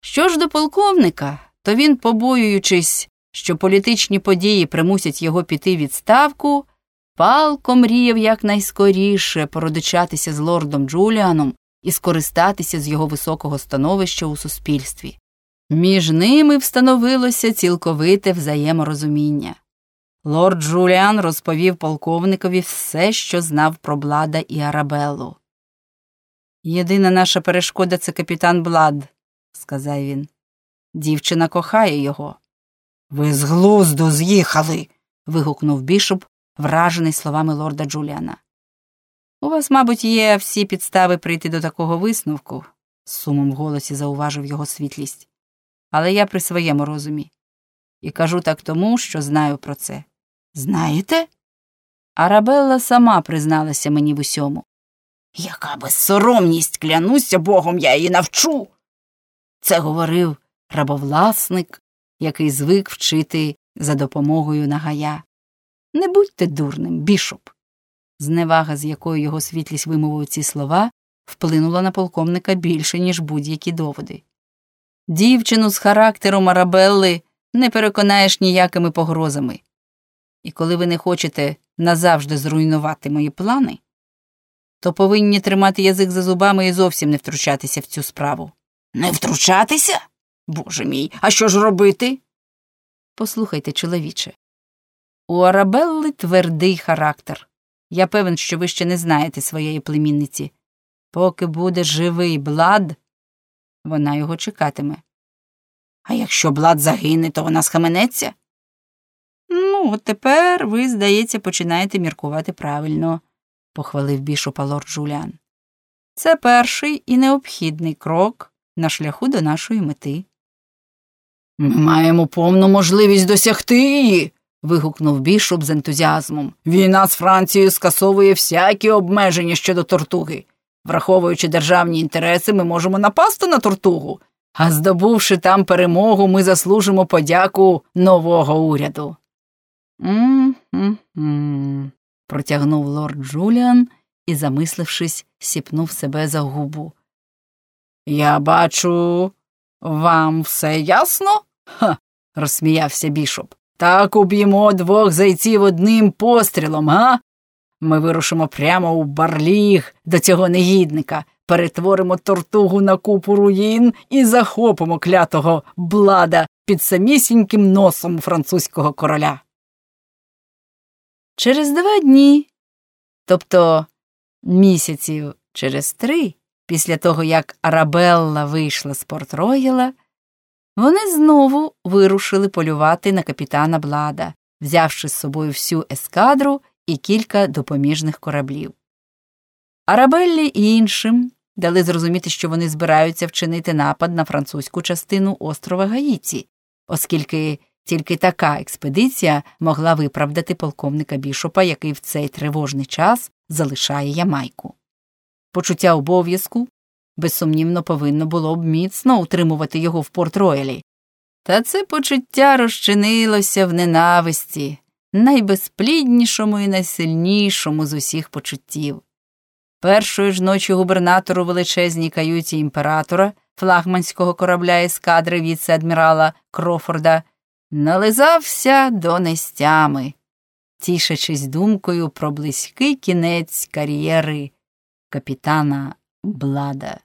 Що ж до полковника, то він, побоюючись, що політичні події примусять його піти відставку, палко мріяв якнайскоріше породичатися з лордом Джуліаном і скористатися з його високого становища у суспільстві. Між ними встановилося цілковите взаєморозуміння. Лорд Джуліан розповів полковникові все, що знав про Блада і Арабеллу. Єдина наша перешкода це капітан Блад, сказав він. Дівчина кохає його. Ви з глузду з'їхали. вигукнув бішоп, вражений словами лорда Джуліана. У вас, мабуть, є всі підстави прийти до такого висновку, з сумом в голосі зауважив його світлість. Але я при своєму розумі. І кажу так тому, що знаю про це. Знаєте? Арабелла сама призналася мені в усьому. Яка безсоромність, клянуся богом, я її навчу. Це говорив рабовласник, який звик вчити за допомогою нагая. Не будьте дурним, бішоп. Зневага, з якою його світлість вимовив ці слова, вплинула на полковника більше, ніж будь-які доводи. Дівчину з характером Арабелли не переконаєш ніякими погрозами. І коли ви не хочете назавжди зруйнувати мої плани, то повинні тримати язик за зубами і зовсім не втручатися в цю справу. Не втручатися? Боже мій, а що ж робити? Послухайте, чоловіче. У Арабелли твердий характер. Я певен, що ви ще не знаєте своєї племінниці. Поки буде живий блад, вона його чекатиме. А якщо блад загине, то вона схаменеться? Ну, от тепер ви, здається, починаєте міркувати правильно, похвалив бішопа лорд Джуліан. Це перший і необхідний крок на шляху до нашої мети. Ми маємо повну можливість досягти її. вигукнув бішоп з ентузіазмом. Війна з Францією скасовує всякі обмеження щодо тортуги. Враховуючи державні інтереси, ми можемо напасти на тортугу, а здобувши там перемогу, ми заслужимо подяку нового уряду. «М-м-м», протягнув лорд Джуліан і, замислившись, сіпнув себе за губу. Я бачу, вам все ясно? Ха. розсміявся бішоп. Так уб'ємо двох зайців одним пострілом, га? Ми вирушимо прямо у барліг до цього негідника, перетворимо тортугу на купу руїн і захопимо клятого блада під самісіньким носом французького короля. Через два дні, тобто місяців через три, після того як Арабелла вийшла з Порт Рояла, вони знову вирушили полювати на капітана Блада, взявши з собою всю ескадру і кілька допоміжних кораблів. Арабеллі і іншим дали зрозуміти, що вони збираються вчинити напад на французьку частину острова Гаїці, оскільки тільки така експедиція могла виправдати полковника бішопа, який в цей тривожний час залишає Ямайку. Почуття обов'язку безсумнівно повинно було б міцно утримувати його в Порт Роялі. Та це почуття розчинилося в ненависті, найбезпліднішому і найсильнішому з усіх почуттів. Першої ж ночі губернатор у величезній каюті імператора, флагманського корабля ескадри віце-адмірала Крофорда, нализався до нестями, тішачись думкою про близький кінець кар'єри капітана Блада.